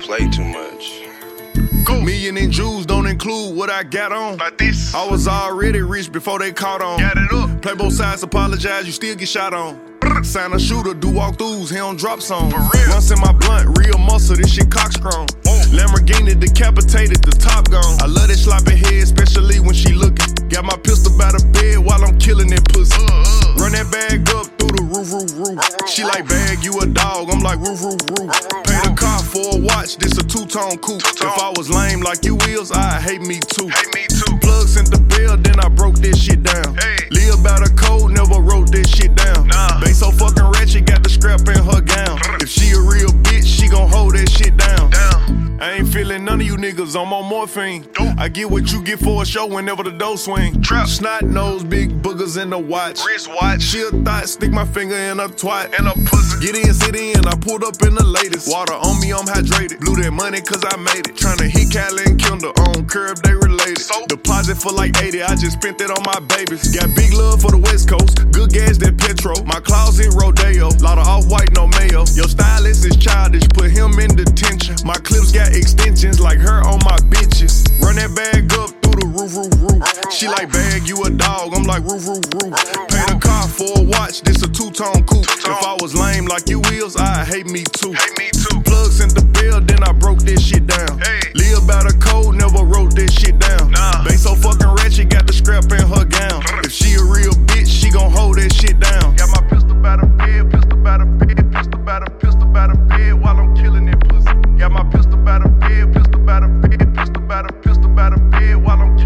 play too much. Million in jewels don't include what I got on. Like this. I was already rich before they caught on. Got it up. Play both sides, apologize, you still get shot on. Sign a shooter, do walkthroughs, he don't drop songs. For real. Once in my blunt, real muscle, this shit cockstrong. Whoa. Lamborghini decapitated, the top gone. I love that sloppy head, especially when she looking. Got my pistol by the bed while I'm killing that pussy. Uh, uh. Run that bag up through the roof, roof, roof. She like bag, you a dog. I'm like roof, roof, roof. Pay the car for a watch. This a two tone coupe. If I was lame like you is, I hate me too. Hey, me too. Plug sent the bill, then I broke this shit down. Hey. Live by the code, never wrote this shit down. Nah. They so fucking ratchet, got the scrap in her gown. Mm. If she a real bitch, she gon' hold that shit down. Down. I ain't feeling none of you niggas, I'm on morphine. I get what you get for a show whenever the dough swing. Trap. Snot nose, big boogers in the watch. Wrist watch. She a thought, stick my finger in a twat. And a pussy. Get in, sit in, I pulled up in the latest. Water on me, I'm hydrated. Blew that money cause I made it. Tryna hit Kylie and Kendall on curb, they related. So? Deposit for like 80, I just spent it on my babies. Got big love for the West Coast, good gas that Petro. My closet Rodeo, lot of off white, no mayo. Your stylist is childish, put him in detention. My clips got extensions like her on my bitches. She like, bag, you a dog. I'm like, roof, roof, roof. Paid a car for a watch, this a two tone coupe. If I was lame like you is, I hate me too. Plugs sent the bill, then I broke this shit down. Live by the code, never wrote this shit down. They so fucking ratchet, got the scrap in her gown. If she a real bitch, she gon' hold that shit down. Got my pistol by the bed, pistol by the bed, pistol by the pistol by the bed while I'm killing it pussy. Got my pistol by the bed, pistol by the bed, pistol by the pistol by the bed while I'm